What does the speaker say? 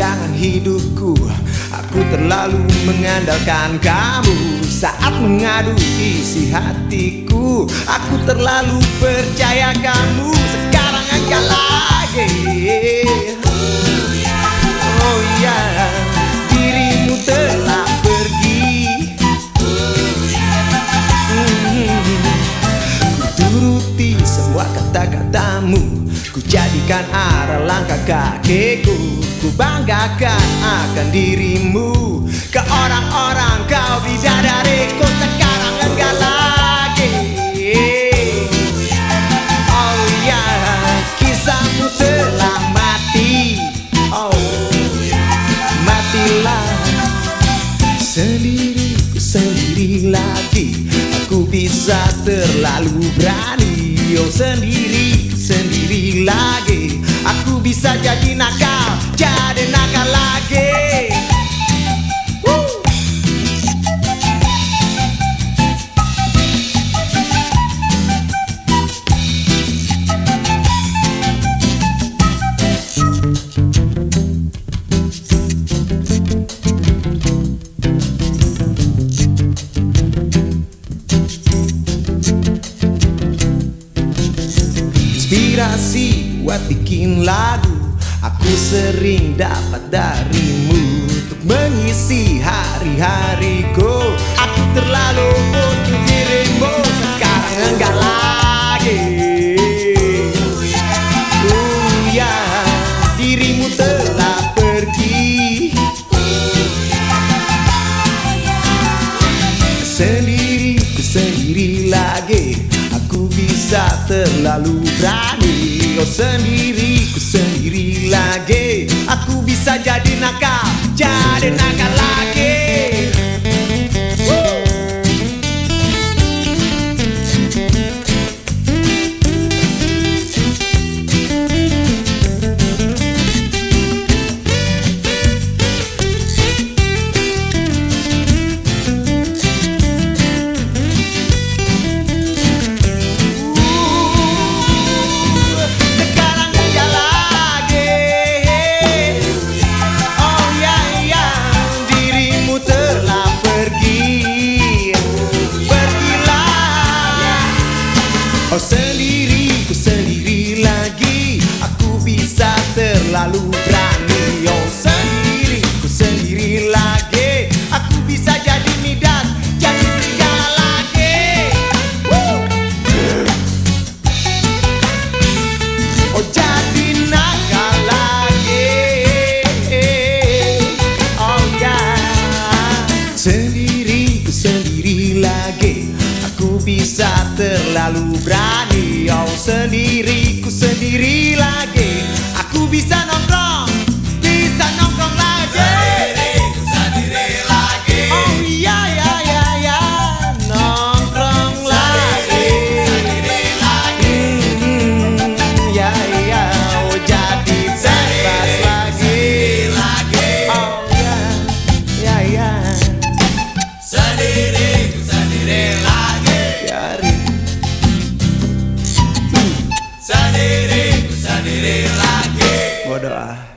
hidupku. Aku terlalu mengandalkan kamu Saat mengadu isi hatiku. Aku terlalu percaya kamu Sekarang enggak lagi. Oh ya Dirimu telah pergi. Hmm, Ku turuti semua kata-katamu Ku jadikan arah langkah kakiku. Ku banggakan akan dirimu. Ke orang-orang kau bidadariku Sekarang enggak lagi. Oh ya Kisahmu telah mati. Oh Matilah. Sendiri sendiri lagi. Aku bisa terlalu berani. Oh sendiri sendiri lagi. Aku bisa jadi nakal Jadi nakal Inspirasi buat bikin lagu. Aku sering dapat darimu Untuk mengisi hari-hariku. Aku terlalu butuh dirimu Sekarang enggak lagi. Oh ya Dirimu telah pergi. Sendiri, sendiri lagi bisa terlalu berani. Oh sendiri, ku sendiri lagi. Aku bisa jadi nakal, jadi nakal lagi terlalu berani. Oh sendiri, ku sendiri lagi. Aku bisa jadi midas Jadi serigala lagi. Woo! Oh jadi nakal lagi. Oh ya. Sendiri ku sendiri lagi. Aku bisa terlalu berani. Oh sendiri ku sendiri lagi bisa nongkrong Bisa nongkrong lagi. Oh iya ya ya ya Nongkrong lagi. Hmm, ya ya oh jadi bebas lagi. Oh ya ya ya Sendiri, sendiri lagi. Yari. Sendiri, sendiri lagi ah